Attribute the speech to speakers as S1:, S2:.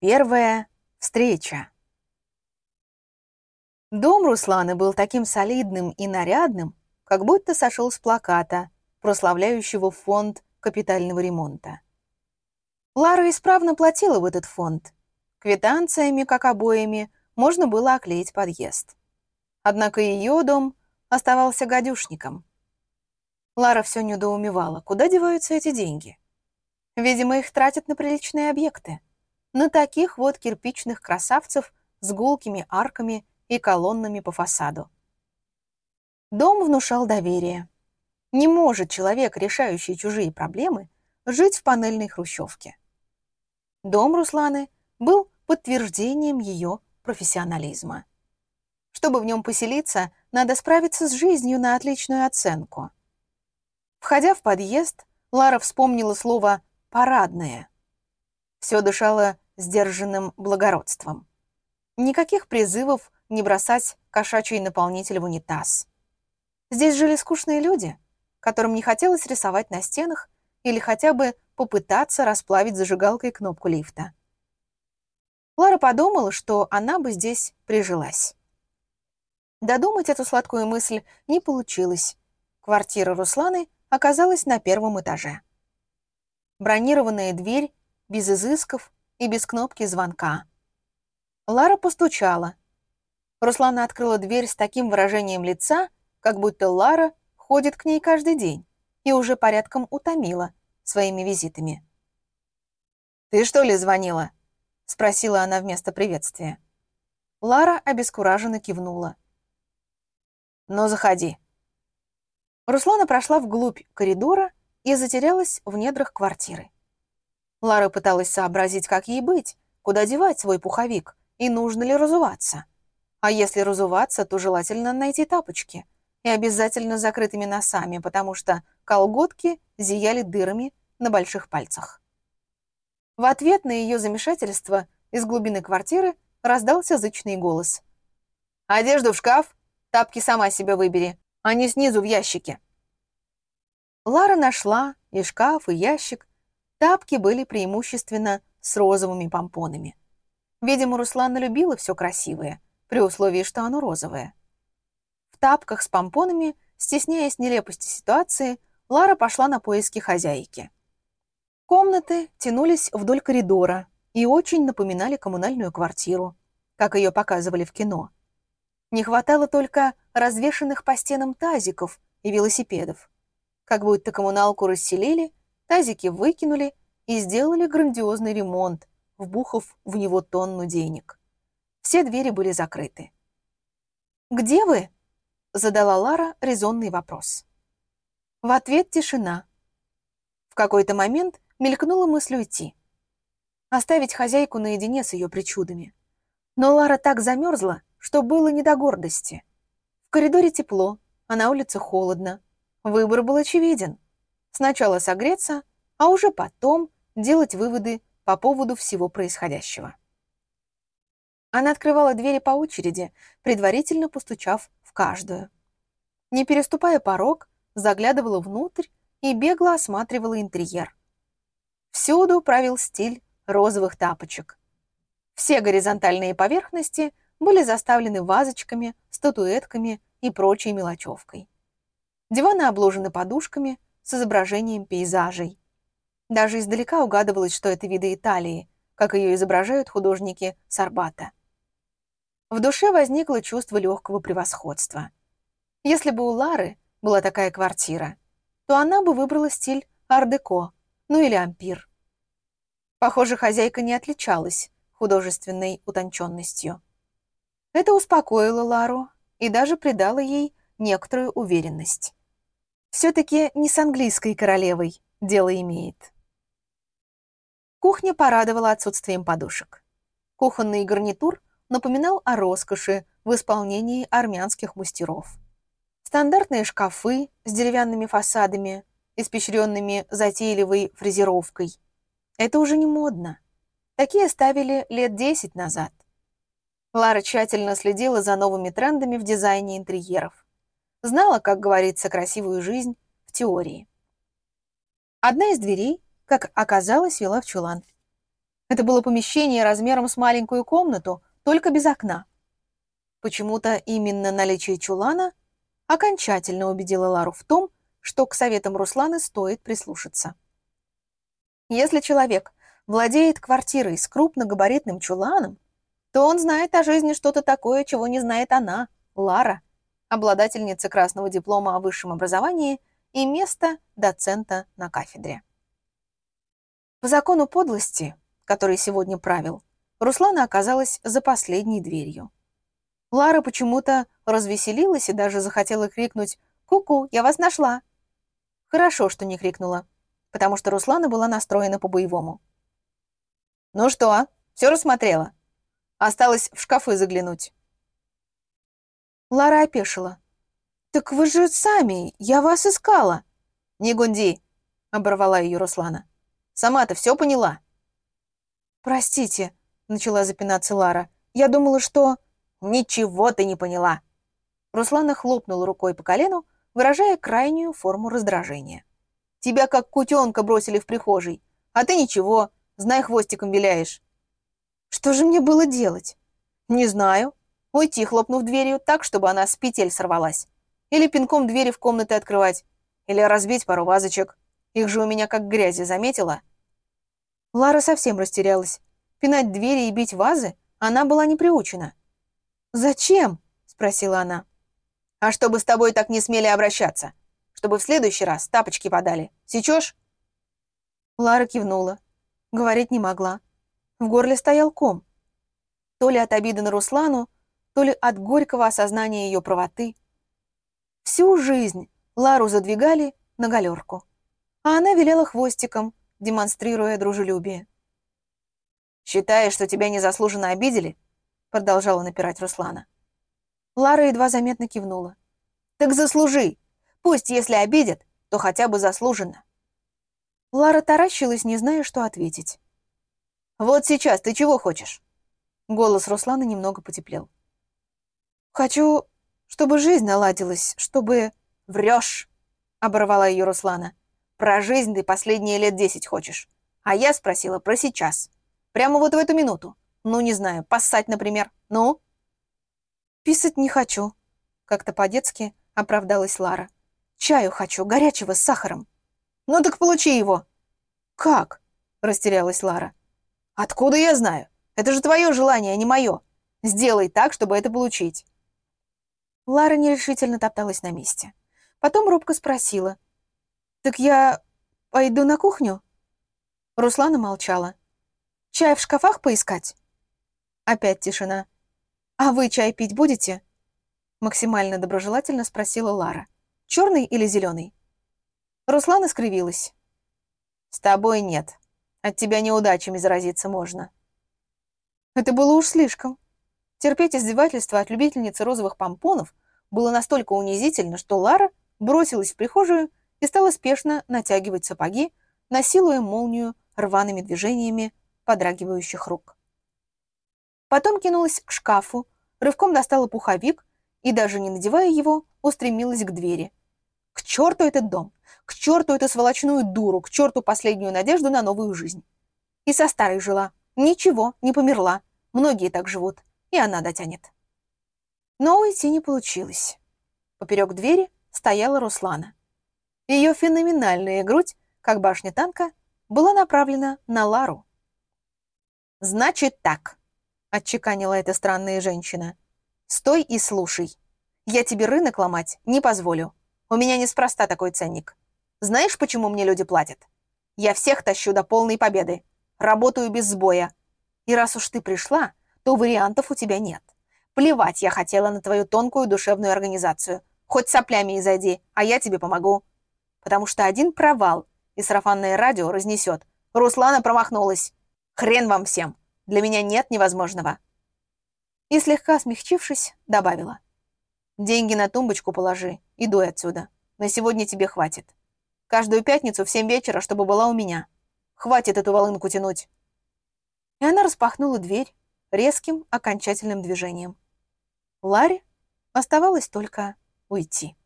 S1: Первая встреча. Дом Русланы был таким солидным и нарядным, как будто сошел с плаката, прославляющего фонд капитального ремонта. Лара исправно платила в этот фонд. Квитанциями, как обоями, можно было оклеить подъезд. Однако ее дом оставался гадюшником. Лара все недоумевала, куда деваются эти деньги. Видимо, их тратят на приличные объекты. На таких вот кирпичных красавцев с гулкими арками и колоннами по фасаду. Дом внушал доверие. Не может человек, решающий чужие проблемы, жить в панельной хрущевке. Дом Русланы был подтверждением ее профессионализма. Чтобы в нем поселиться, надо справиться с жизнью на отличную оценку. Входя в подъезд, Лара вспомнила слово «парадное». Все дышало сдержанным благородством. Никаких призывов не бросать кошачий наполнитель в унитаз. Здесь жили скучные люди, которым не хотелось рисовать на стенах или хотя бы попытаться расплавить зажигалкой кнопку лифта. Лара подумала, что она бы здесь прижилась. Додумать эту сладкую мысль не получилось. Квартира Русланы оказалась на первом этаже. Бронированная дверь, без изысков и без кнопки звонка. Лара постучала. Руслана открыла дверь с таким выражением лица, как будто Лара ходит к ней каждый день и уже порядком утомила своими визитами. «Ты что ли звонила?» — спросила она вместо приветствия. Лара обескураженно кивнула. «Ну, заходи». Руслана прошла вглубь коридора и затерялась в недрах квартиры. Лара пыталась сообразить, как ей быть, куда девать свой пуховик и нужно ли разуваться. А если разуваться, то желательно найти тапочки и обязательно закрытыми носами, потому что колготки зияли дырами на больших пальцах. В ответ на ее замешательство из глубины квартиры раздался зычный голос. «Одежду в шкаф, тапки сама себе выбери, а не снизу в ящике». Лара нашла и шкаф, и ящик, Тапки были преимущественно с розовыми помпонами. Видимо, Руслана любила все красивое, при условии, что оно розовое. В тапках с помпонами, стесняясь нелепости ситуации, Лара пошла на поиски хозяйки. Комнаты тянулись вдоль коридора и очень напоминали коммунальную квартиру, как ее показывали в кино. Не хватало только развешанных по стенам тазиков и велосипедов. Как будто коммуналку расселили Тазики выкинули и сделали грандиозный ремонт, вбухав в него тонну денег. Все двери были закрыты. «Где вы?» — задала Лара резонный вопрос. В ответ тишина. В какой-то момент мелькнула мысль уйти. Оставить хозяйку наедине с ее причудами. Но Лара так замерзла, что было не до гордости. В коридоре тепло, а на улице холодно. Выбор был очевиден. Сначала согреться, а уже потом делать выводы по поводу всего происходящего. Она открывала двери по очереди, предварительно постучав в каждую. Не переступая порог, заглядывала внутрь и бегло осматривала интерьер. Всюду правил стиль розовых тапочек. Все горизонтальные поверхности были заставлены вазочками, статуэтками и прочей мелочевкой. Диваны обложены подушками, с изображением пейзажей. Даже издалека угадывалось, что это виды Италии, как ее изображают художники Сарбата. В душе возникло чувство легкого превосходства. Если бы у Лары была такая квартира, то она бы выбрала стиль ар-деко, ну или ампир. Похоже, хозяйка не отличалась художественной утонченностью. Это успокоило Лару и даже придало ей некоторую уверенность. Все-таки не с английской королевой дело имеет. Кухня порадовала отсутствием подушек. Кухонный гарнитур напоминал о роскоши в исполнении армянских мастеров. Стандартные шкафы с деревянными фасадами, испещренными затейливой фрезеровкой. Это уже не модно. Такие ставили лет 10 назад. Лара тщательно следила за новыми трендами в дизайне интерьеров. Знала, как говорится, красивую жизнь в теории. Одна из дверей, как оказалось, вела в чулан. Это было помещение размером с маленькую комнату, только без окна. Почему-то именно наличие чулана окончательно убедило Лару в том, что к советам Русланы стоит прислушаться. Если человек владеет квартирой с крупногабаритным чуланом, то он знает о жизни что-то такое, чего не знает она, Лара, обладательница красного диплома о высшем образовании и места доцента на кафедре. По закону подлости, который сегодня правил, Руслана оказалась за последней дверью. Лара почему-то развеселилась и даже захотела крикнуть «Ку-ку, я вас нашла!». Хорошо, что не крикнула, потому что Руслана была настроена по-боевому. «Ну что, все рассмотрела? Осталось в шкафы заглянуть». Лара опешила. «Так вы же сами, я вас искала!» «Не гунди!» — оборвала ее Руслана. «Сама-то все поняла?» «Простите», — начала запинаться Лара. «Я думала, что...» «Ничего ты не поняла!» Руслана хлопнула рукой по колену, выражая крайнюю форму раздражения. «Тебя как кутенка бросили в прихожей, а ты ничего, знай, хвостиком виляешь». «Что же мне было делать?» «Не знаю. Уйти, хлопнув дверью так, чтобы она с петель сорвалась. Или пинком двери в комнаты открывать. Или разбить пару вазочек. Их же у меня как грязи, заметила? Лара совсем растерялась. Пинать двери и бить вазы она была не приучена. «Зачем?» — спросила она. «А чтобы с тобой так не смели обращаться. Чтобы в следующий раз тапочки подали. Сечешь?» Лара кивнула. Говорить не могла. В горле стоял ком. То ли от обиды на Руслану, то ли от горького осознания ее правоты. Всю жизнь Лару задвигали на галерку, а она велела хвостиком, демонстрируя дружелюбие. «Считаешь, что тебя незаслуженно обидели?» продолжала напирать Руслана. Лара едва заметно кивнула. «Так заслужи! Пусть, если обидят, то хотя бы заслуженно!» Лара таращилась, не зная, что ответить. «Вот сейчас ты чего хочешь?» Голос Руслана немного потеплел. «Хочу, чтобы жизнь наладилась, чтобы...» «Врешь!» — оборвала ее Руслана. «Про жизнь ты последние лет десять хочешь. А я спросила про сейчас. Прямо вот в эту минуту. Ну, не знаю, поссать, например. Ну?» «Писать не хочу», — как-то по-детски оправдалась Лара. «Чаю хочу, горячего, с сахаром». «Ну так получи его». «Как?» — растерялась Лара. «Откуда я знаю? Это же твое желание, а не мое. Сделай так, чтобы это получить». Лара нерешительно топталась на месте. Потом робко спросила. «Так я пойду на кухню?» Руслана молчала. «Чай в шкафах поискать?» Опять тишина. «А вы чай пить будете?» Максимально доброжелательно спросила Лара. «Черный или зеленый?» Руслана скривилась. «С тобой нет. От тебя неудачами заразиться можно». Это было уж слишком. Терпеть издевательства от любительницы розовых помпонов было настолько унизительно, что Лара бросилась в прихожую и стала спешно натягивать сапоги, насилуя молнию рваными движениями подрагивающих рук. Потом кинулась к шкафу, рывком достала пуховик и, даже не надевая его, устремилась к двери. К черту этот дом, к черту эту сволочную дуру, к черту последнюю надежду на новую жизнь. И со старой жила. Ничего, не померла. Многие так живут, и она дотянет. Но уйти не получилось. Поперек двери стояла Руслана. Ее феноменальная грудь, как башня танка, была направлена на Лару. «Значит так», — отчеканила эта странная женщина. «Стой и слушай. Я тебе рынок ломать не позволю. У меня неспроста такой ценник. Знаешь, почему мне люди платят? Я всех тащу до полной победы. Работаю без сбоя. И раз уж ты пришла, то вариантов у тебя нет. Плевать я хотела на твою тонкую душевную организацию. Хоть соплями и зайди, а я тебе помогу. Потому что один провал, и сарафанное радио разнесет. Руслана промахнулась. Хрен вам всем. Для меня нет невозможного. И слегка смягчившись, добавила. Деньги на тумбочку положи и дуй отсюда. На сегодня тебе хватит. Каждую пятницу в семь вечера, чтобы была у меня. Хватит эту волынку тянуть. И она распахнула дверь, резким окончательным движением. Ларе оставалось только уйти.